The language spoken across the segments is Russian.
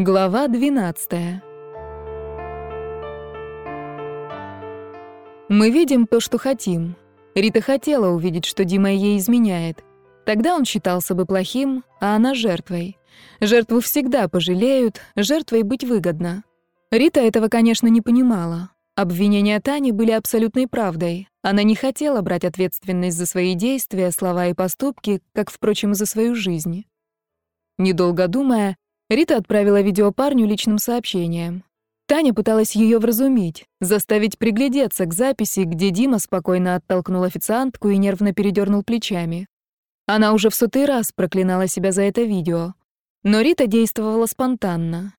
Глава 12. Мы видим то, что хотим. Рита хотела увидеть, что Дима ей изменяет. Тогда он считался бы плохим, а она жертвой. Жертву всегда пожалеют, жертвой быть выгодно. Рита этого, конечно, не понимала. Обвинения Тани были абсолютной правдой. Она не хотела брать ответственность за свои действия, слова и поступки, как, впрочем, за свою жизнь. Недолго думая, Рита отправила видео парню личным сообщением. Таня пыталась ее вразумить, заставить приглядеться к записи, где Дима спокойно оттолкнул официантку и нервно передернул плечами. Она уже в сотый раз проклинала себя за это видео. Но Рита действовала спонтанно.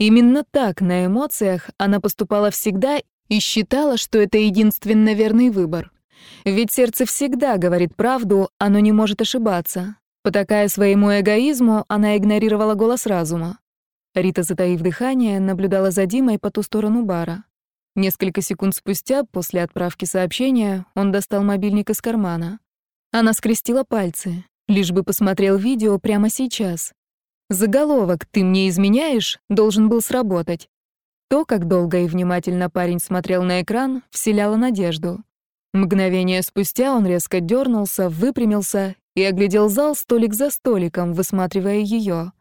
Именно так, на эмоциях, она поступала всегда и считала, что это единственно верный выбор. Ведь сердце всегда говорит правду, оно не может ошибаться. Потакая своему эгоизму, она игнорировала голос разума. Рита, затаив дыхание, наблюдала за Димой по ту сторону бара. Несколько секунд спустя, после отправки сообщения, он достал мобильник из кармана. Она скрестила пальцы, лишь бы посмотрел видео прямо сейчас. Заголовок «Ты мне изменяешь» должен был сработать. То, как долго и внимательно парень смотрел на экран, вселяло надежду. Мгновение спустя он резко дернулся, выпрямился и оглядел зал столик за столиком, высматривая ее.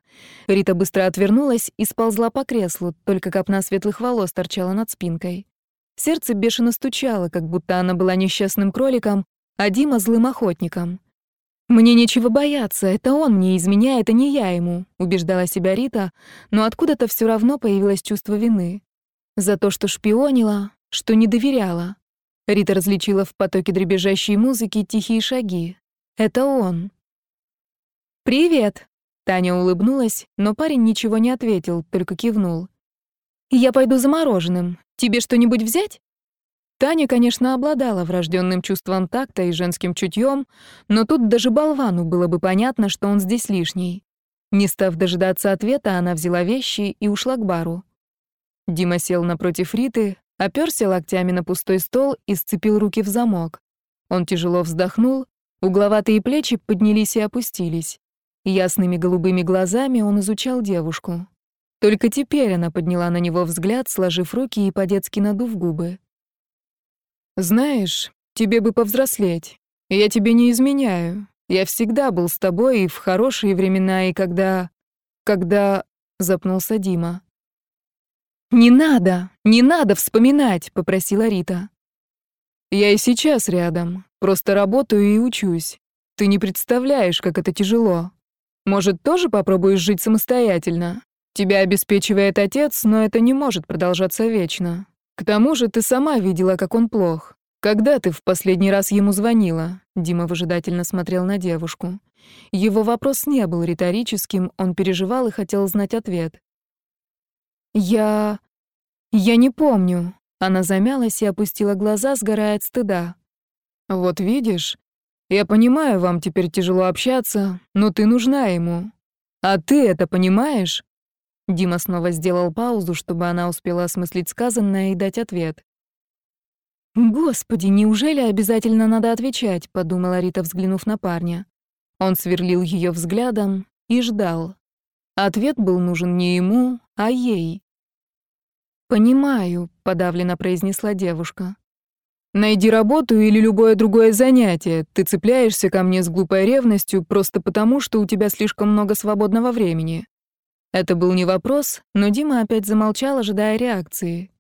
Рита быстро отвернулась и сползла по креслу, только копна светлых волос торчала над спинкой. Сердце бешено стучало, как будто она была несчастным кроликом, а Дима — злым охотником. «Мне нечего бояться, это он мне изменяет, а не я ему», — убеждала себя Рита, но откуда-то все равно появилось чувство вины. За то, что шпионила, что не доверяла. Рита различила в потоке дребезжащей музыки тихие шаги, это он. «Привет!» Таня улыбнулась, но парень ничего не ответил, только кивнул. «Я пойду за мороженым. Тебе что-нибудь взять?» Таня, конечно, обладала врожденным чувством такта и женским чутьем, но тут даже болвану было бы понятно, что он здесь лишний. Не став дожидаться ответа, она взяла вещи и ушла к бару. Дима сел напротив Риты, оперся локтями на пустой стол и сцепил руки в замок. Он тяжело вздохнул, Угловатые плечи поднялись и опустились. Ясными голубыми глазами он изучал девушку. Только теперь она подняла на него взгляд, сложив руки и по-детски надув губы. «Знаешь, тебе бы повзрослеть. Я тебе не изменяю. Я всегда был с тобой и в хорошие времена, и когда... когда...» — запнулся Дима. «Не надо, не надо вспоминать», — попросила Рита. «Я и сейчас рядом. Просто работаю и учусь. Ты не представляешь, как это тяжело. Может, тоже попробуешь жить самостоятельно? Тебя обеспечивает отец, но это не может продолжаться вечно. К тому же ты сама видела, как он плох. Когда ты в последний раз ему звонила? Дима выжидательно смотрел на девушку. Его вопрос не был риторическим, он переживал и хотел знать ответ. Я я не помню. Она замялась и опустила глаза, сгорая от стыда. «Вот видишь, я понимаю, вам теперь тяжело общаться, но ты нужна ему. А ты это понимаешь?» Дима снова сделал паузу, чтобы она успела осмыслить сказанное и дать ответ. «Господи, неужели обязательно надо отвечать?» — подумала Рита, взглянув на парня. Он сверлил ее взглядом и ждал. Ответ был нужен не ему, а ей. «Понимаю», — подавленно произнесла девушка. Найди работу или любое другое занятие. Ты цепляешься ко мне с глупой ревностью просто потому, что у тебя слишком много свободного времени. Это был не вопрос, но Дима опять замолчал, ожидая реакции.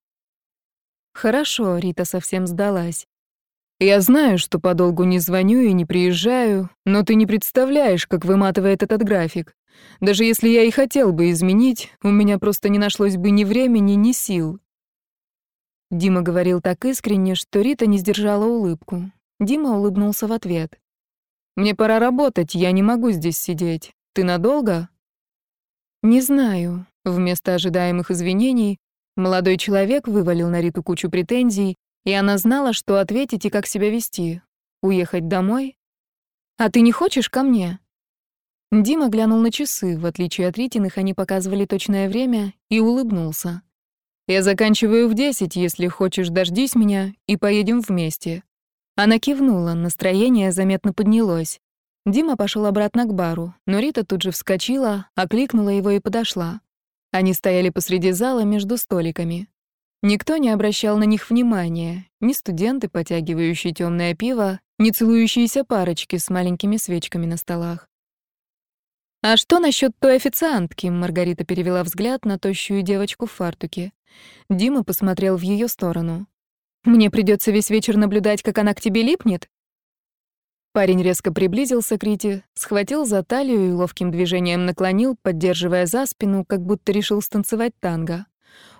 Хорошо, Рита совсем сдалась. Я знаю, что подолгу не звоню и не приезжаю, но ты не представляешь, как выматывает этот график. Даже если я и хотел бы изменить, у меня просто не нашлось бы ни времени, ни сил. Дима говорил так искренне, что Рита не сдержала улыбку. Дима улыбнулся в ответ. «Мне пора работать, я не могу здесь сидеть. Ты надолго?» «Не знаю». Вместо ожидаемых извинений молодой человек вывалил на Риту кучу претензий, и она знала, что ответить и как себя вести. Уехать домой? «А ты не хочешь ко мне?» Дима глянул на часы, в отличие от Ритиных они показывали точное время, и улыбнулся. Я заканчиваю в десять, если хочешь, дождись меня и поедем вместе». Она кивнула, настроение заметно поднялось. Дима пошел обратно к бару, но Рита тут же вскочила, окликнула его и подошла. Они стояли посреди зала между столиками. Никто не обращал на них внимания, ни студенты, потягивающие темное пиво, ни целующиеся парочки с маленькими свечками на столах. «А что насчет той официантки?» — Маргарита перевела взгляд на тощую девочку в фартуке. Дима посмотрел в ее сторону. «Мне придется весь вечер наблюдать, как она к тебе липнет?» Парень резко приблизился к Рите, схватил за талию и ловким движением наклонил, поддерживая за спину, как будто решил станцевать танго.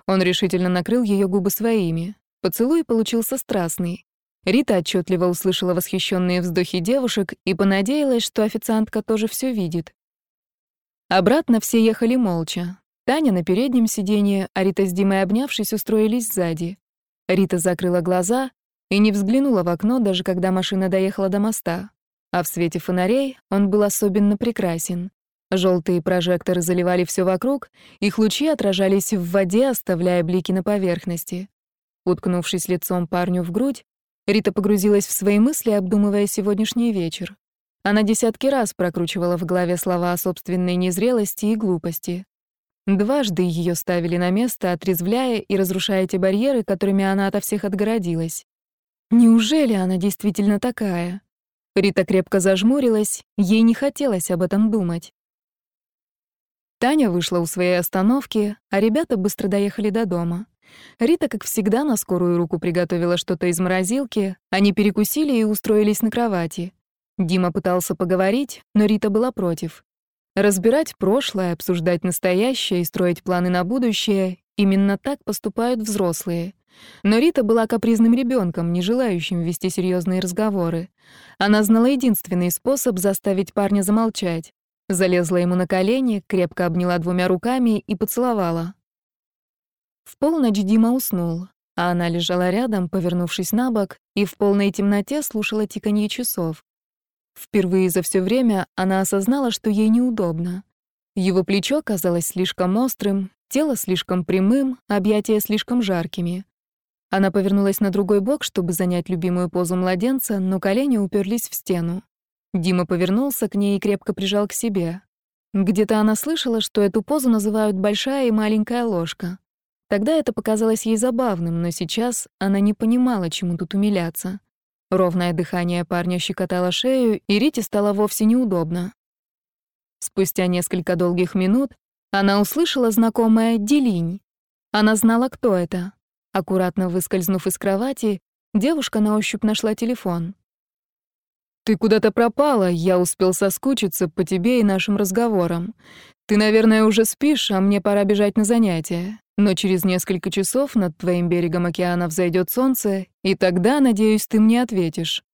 Он решительно накрыл ее губы своими. Поцелуй получился страстный. Рита отчетливо услышала восхищенные вздохи девушек и понадеялась, что официантка тоже все видит. Обратно все ехали молча. Таня на переднем сиденье, а Рита с Димой, обнявшись, устроились сзади. Рита закрыла глаза и не взглянула в окно, даже когда машина доехала до моста. А в свете фонарей он был особенно прекрасен. Желтые прожекторы заливали все вокруг, их лучи отражались в воде, оставляя блики на поверхности. Уткнувшись лицом парню в грудь, Рита погрузилась в свои мысли, обдумывая сегодняшний вечер. Она десятки раз прокручивала в голове слова о собственной незрелости и глупости. Дважды ее ставили на место, отрезвляя и разрушая те барьеры, которыми она ото всех отгородилась. Неужели она действительно такая? Рита крепко зажмурилась, ей не хотелось об этом думать. Таня вышла у своей остановки, а ребята быстро доехали до дома. Рита, как всегда, на скорую руку приготовила что-то из морозилки, они перекусили и устроились на кровати. Дима пытался поговорить, но Рита была против. Разбирать прошлое, обсуждать настоящее и строить планы на будущее — именно так поступают взрослые. Но Рита была капризным ребенком, не желающим вести серьезные разговоры. Она знала единственный способ заставить парня замолчать Залезла ему на колени, крепко обняла двумя руками и поцеловала. В полночь Дима уснул, а она лежала рядом, повернувшись на бок, и в полной темноте слушала тиканье часов. Впервые за все время она осознала, что ей неудобно. Его плечо казалось слишком острым, тело слишком прямым, объятия слишком жаркими. Она повернулась на другой бок, чтобы занять любимую позу младенца, но колени уперлись в стену. Дима повернулся к ней и крепко прижал к себе. Где-то она слышала, что эту позу называют «большая и маленькая ложка». Тогда это показалось ей забавным, но сейчас она не понимала, чему тут умиляться. Ровное дыхание парня щекотало шею, и Рите стало вовсе неудобно. Спустя несколько долгих минут она услышала знакомое «делинь». Она знала, кто это. Аккуратно выскользнув из кровати, девушка на ощупь нашла телефон. «Ты куда-то пропала, я успел соскучиться по тебе и нашим разговорам. Ты, наверное, уже спишь, а мне пора бежать на занятия. Но через несколько часов над твоим берегом океана взойдет солнце, и тогда, надеюсь, ты мне ответишь».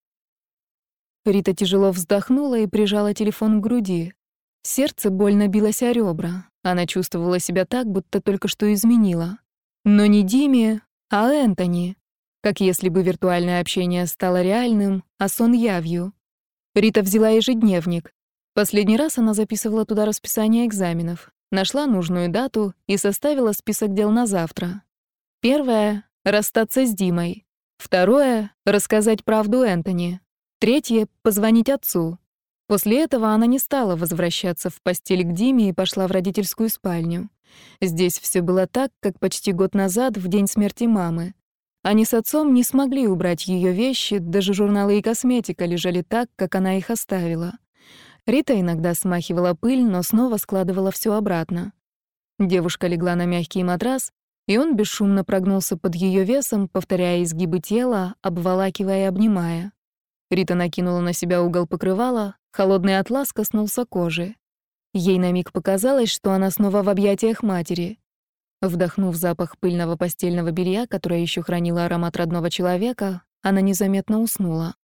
Рита тяжело вздохнула и прижала телефон к груди. Сердце больно билось о ребра. Она чувствовала себя так, будто только что изменила. Но не Диме, а Энтони. Как если бы виртуальное общение стало реальным, а сон явью. Рита взяла ежедневник. Последний раз она записывала туда расписание экзаменов, нашла нужную дату и составила список дел на завтра. Первое — расстаться с Димой. Второе — рассказать правду Энтони. Третье — позвонить отцу. После этого она не стала возвращаться в постель к Диме и пошла в родительскую спальню. Здесь все было так, как почти год назад, в день смерти мамы. Они с отцом не смогли убрать ее вещи, даже журналы и косметика лежали так, как она их оставила. Рита иногда смахивала пыль, но снова складывала все обратно. Девушка легла на мягкий матрас, и он бесшумно прогнулся под ее весом, повторяя изгибы тела, обволакивая и обнимая. Рита накинула на себя угол покрывала, холодный атлас коснулся кожи. Ей на миг показалось, что она снова в объятиях матери. Вдохнув запах пыльного постельного белья, которое еще хранило аромат родного человека, она незаметно уснула.